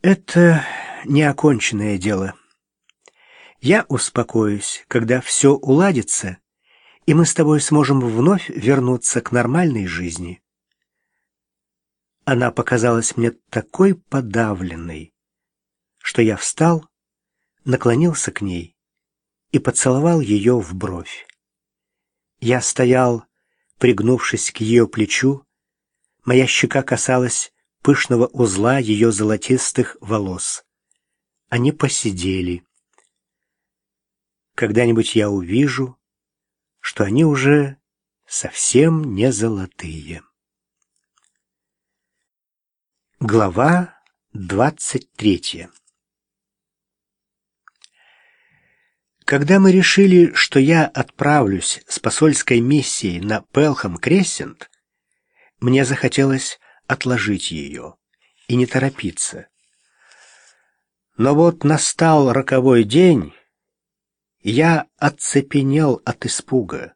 Это неоконченное дело. Я успокоюсь, когда все уладится, и мы с тобой сможем вновь вернуться к нормальной жизни. Она показалась мне такой подавленной, что я встал, наклонился к ней и поцеловал ее в бровь. Я стоял, пригнувшись к ее плечу, моя щека касалась пышного узла ее золотистых волос. Они посидели. Когда-нибудь я увижу, что они уже совсем не золотые. Глава двадцать третья Когда мы решили, что я отправлюсь с посольской миссией на Пелхам Крессент, мне захотелось отложить ее и не торопиться. Но вот настал роковой день, я оцепенел от испуга.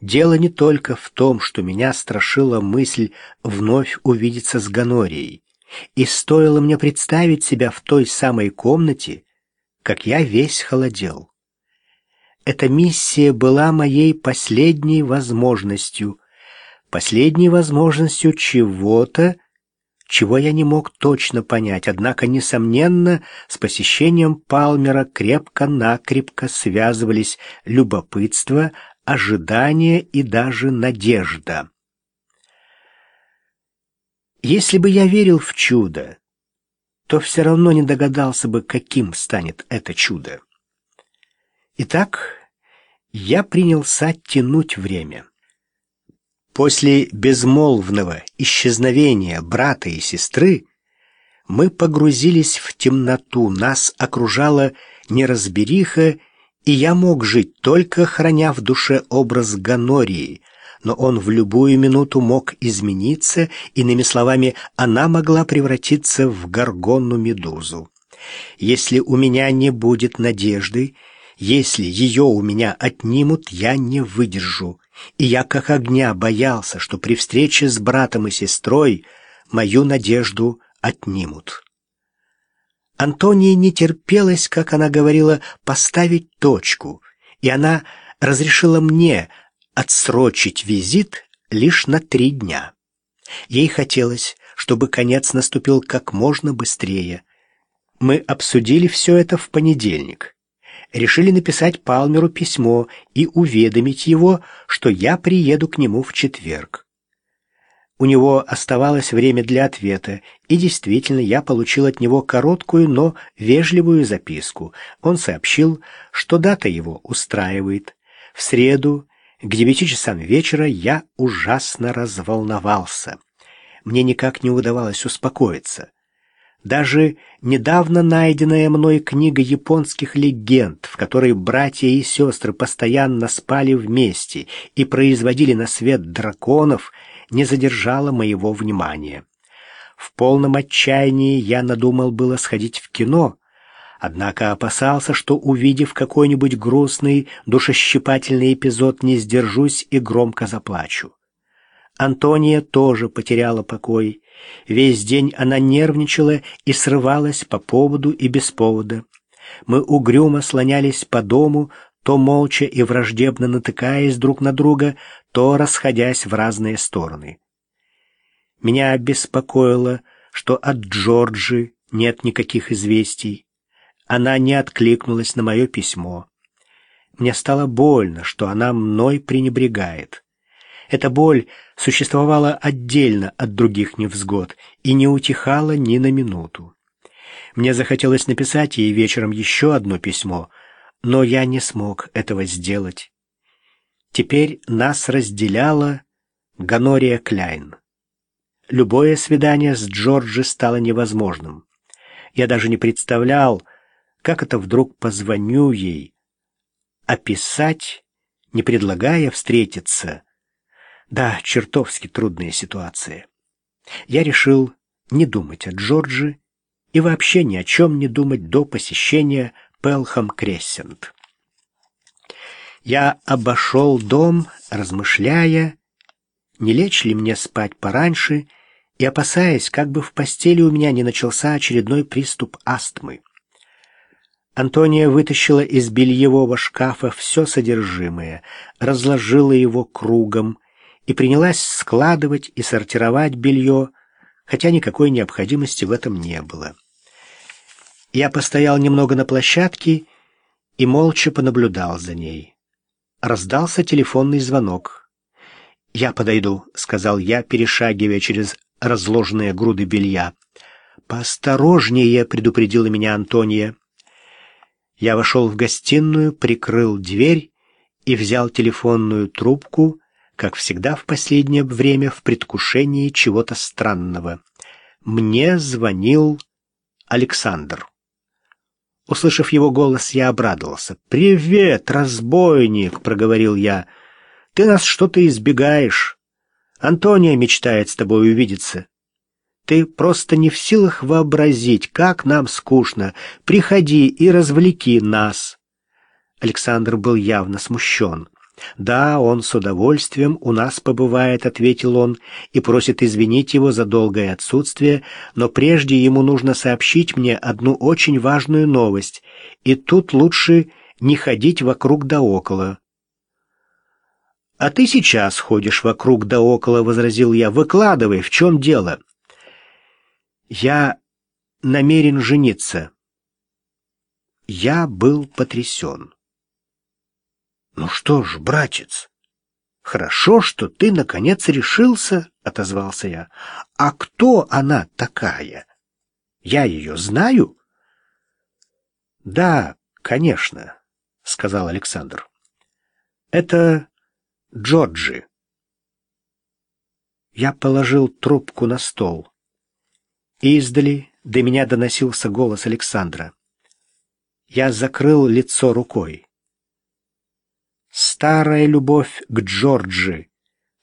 Дело не только в том, что меня страшила мысль вновь увидеться с Ганорией, и стоило мне представить себя в той самой комнате, как я весь холодел. Эта миссия была моей последней возможностью, последней возможностью чего-то, чего я не мог точно понять, однако, несомненно, с посещением Палмера крепко-накрепко связывались любопытство, ожидание и даже надежда. Если бы я верил в чудо, то все равно не догадался бы, каким станет это чудо. Итак, я принялся тянуть время. После безмолвного исчезновения брата и сестры мы погрузились в темноту, нас окружала неразбериха, и я мог жить только храня в душе образ Ганории, но он в любую минуту мог измениться, иными словами, она могла превратиться в горгонну-медузу. Если у меня не будет надежды, если ее у меня отнимут, я не выдержу. И я как огня боялся, что при встрече с братом и сестрой мою надежду отнимут. Антонии не терпелось, как она говорила, поставить точку, и она разрешила мне отсрочить визит лишь на три дня. Ей хотелось, чтобы конец наступил как можно быстрее. Мы обсудили все это в понедельник решили написать Палмеру письмо и уведомить его, что я приеду к нему в четверг. У него оставалось время для ответа, и действительно я получил от него короткую, но вежливую записку. Он сообщил, что дата его устраивает. В среду к девяти часам вечера я ужасно разволновался. Мне никак не удавалось успокоиться. Даже недавно найденная мной книга японских легенд, в которой братья и сестры постоянно спали вместе и производили на свет драконов, не задержала моего внимания. В полном отчаянии я надумал было сходить в кино, однако опасался, что, увидев какой-нибудь грустный, душещипательный эпизод, не сдержусь и громко заплачу. Антония тоже потеряла покой. Весь день она нервничала и срывалась по поводу и без повода. Мы угрюмо слонялись по дому, то молча и враждебно натыкаясь друг на друга, то расходясь в разные стороны. Меня беспокоило, что от Джорджи нет никаких известий. Она не откликнулась на мое письмо. Мне стало больно, что она мной пренебрегает. Эта боль существовала отдельно от других невзгод и не утихала ни на минуту. Мне захотелось написать ей вечером еще одно письмо, но я не смог этого сделать. Теперь нас разделяла Ганория Кляйн. Любое свидание с Джорджи стало невозможным. Я даже не представлял, как это вдруг позвоню ей, описать, не предлагая встретиться, да, чертовски трудная ситуация. Я решил не думать о Джорджи и вообще ни о чем не думать до посещения Пелхам Крессент. Я обошел дом, размышляя, не лечь ли мне спать пораньше и опасаясь, как бы в постели у меня не начался очередной приступ астмы. Антония вытащила из бельевого шкафа все содержимое, разложила его кругом и принялась складывать и сортировать белье, хотя никакой необходимости в этом не было. Я постоял немного на площадке и молча понаблюдал за ней. Раздался телефонный звонок. «Я подойду», — сказал я, перешагивая через разложенные груды белья. «Поосторожнее», — предупредила меня Антония. Я вошел в гостиную, прикрыл дверь и взял телефонную трубку, как всегда в последнее время в предвкушении чего-то странного. Мне звонил Александр. Услышав его голос, я обрадовался. «Привет, разбойник!» — проговорил я. «Ты нас что-то избегаешь. Антония мечтает с тобой увидеться. Ты просто не в силах вообразить, как нам скучно. Приходи и развлеки нас». Александр был явно смущен. «Да, он с удовольствием у нас побывает», — ответил он, и просит извинить его за долгое отсутствие, но прежде ему нужно сообщить мне одну очень важную новость, и тут лучше не ходить вокруг да около. «А ты сейчас ходишь вокруг да около», — возразил я. «Выкладывай, в чем дело?» «Я намерен жениться». Я был потрясен. «Ну что ж, братец, хорошо, что ты, наконец, решился», — отозвался я. «А кто она такая? Я ее знаю?» «Да, конечно», — сказал Александр. «Это Джорджи». Я положил трубку на стол. Издали до меня доносился голос Александра. Я закрыл лицо рукой. Старая любовь к Джорджи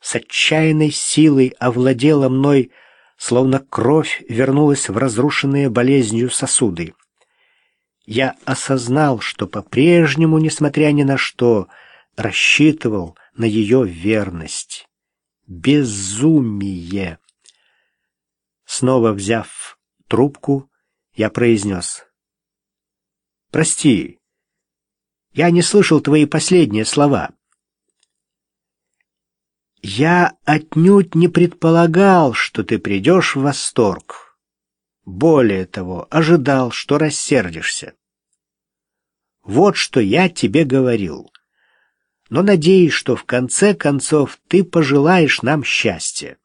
с отчаянной силой овладела мной, словно кровь вернулась в разрушенные болезнью сосуды. Я осознал, что по-прежнему, несмотря ни на что, рассчитывал на ее верность. Безумие! Снова взяв трубку, я произнес. «Прости, я не слышал твои последние слова. Я отнюдь не предполагал, что ты придешь в восторг. Более того, ожидал, что рассердишься. Вот что я тебе говорил. Но надеюсь, что в конце концов ты пожелаешь нам счастья.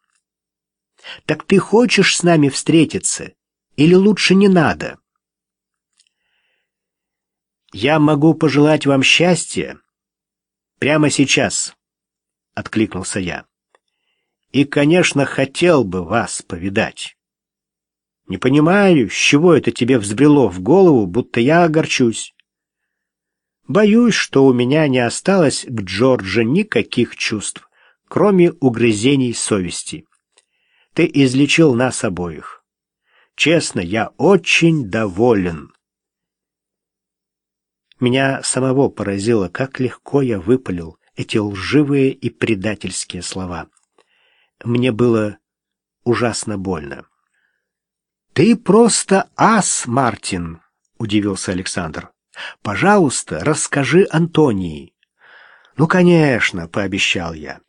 Так ты хочешь с нами встретиться или лучше не надо? «Я могу пожелать вам счастья прямо сейчас», — откликнулся я. «И, конечно, хотел бы вас повидать. Не понимаю, с чего это тебе взбрело в голову, будто я огорчусь. Боюсь, что у меня не осталось к Джорджа никаких чувств, кроме угрызений совести. Ты излечил нас обоих. Честно, я очень доволен». Меня самого поразило, как легко я выпалил эти лживые и предательские слова. Мне было ужасно больно. «Ты просто ас, Мартин!» — удивился Александр. «Пожалуйста, расскажи Антонии». «Ну, конечно», — пообещал я.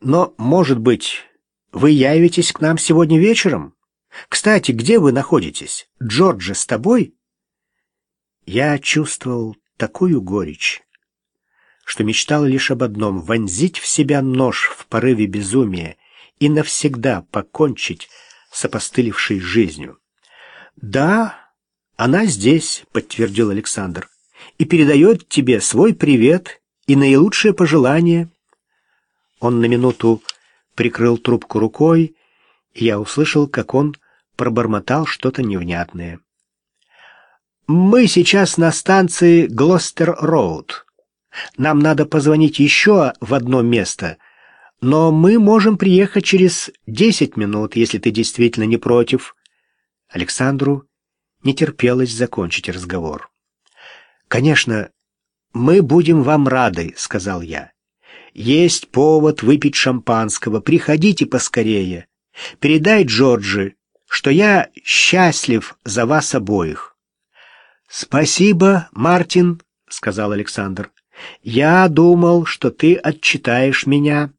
«Но, может быть, вы явитесь к нам сегодня вечером? Кстати, где вы находитесь? Джорджи с тобой?» Я чувствовал такую горечь, что мечтал лишь об одном — вонзить в себя нож в порыве безумия и навсегда покончить с опостылевшей жизнью. «Да, она здесь», — подтвердил Александр, — «и передает тебе свой привет и наилучшие пожелания». Он на минуту прикрыл трубку рукой, и я услышал, как он пробормотал что-то невнятное. Мы сейчас на станции Глостер-Роуд. Нам надо позвонить еще в одно место, но мы можем приехать через десять минут, если ты действительно не против. Александру не терпелось закончить разговор. Конечно, мы будем вам рады, сказал я. Есть повод выпить шампанского. Приходите поскорее. Передай Джорджи, что я счастлив за вас обоих. Спасибо, Мартин, сказал Александр. Я думал, что ты отчитаешь меня.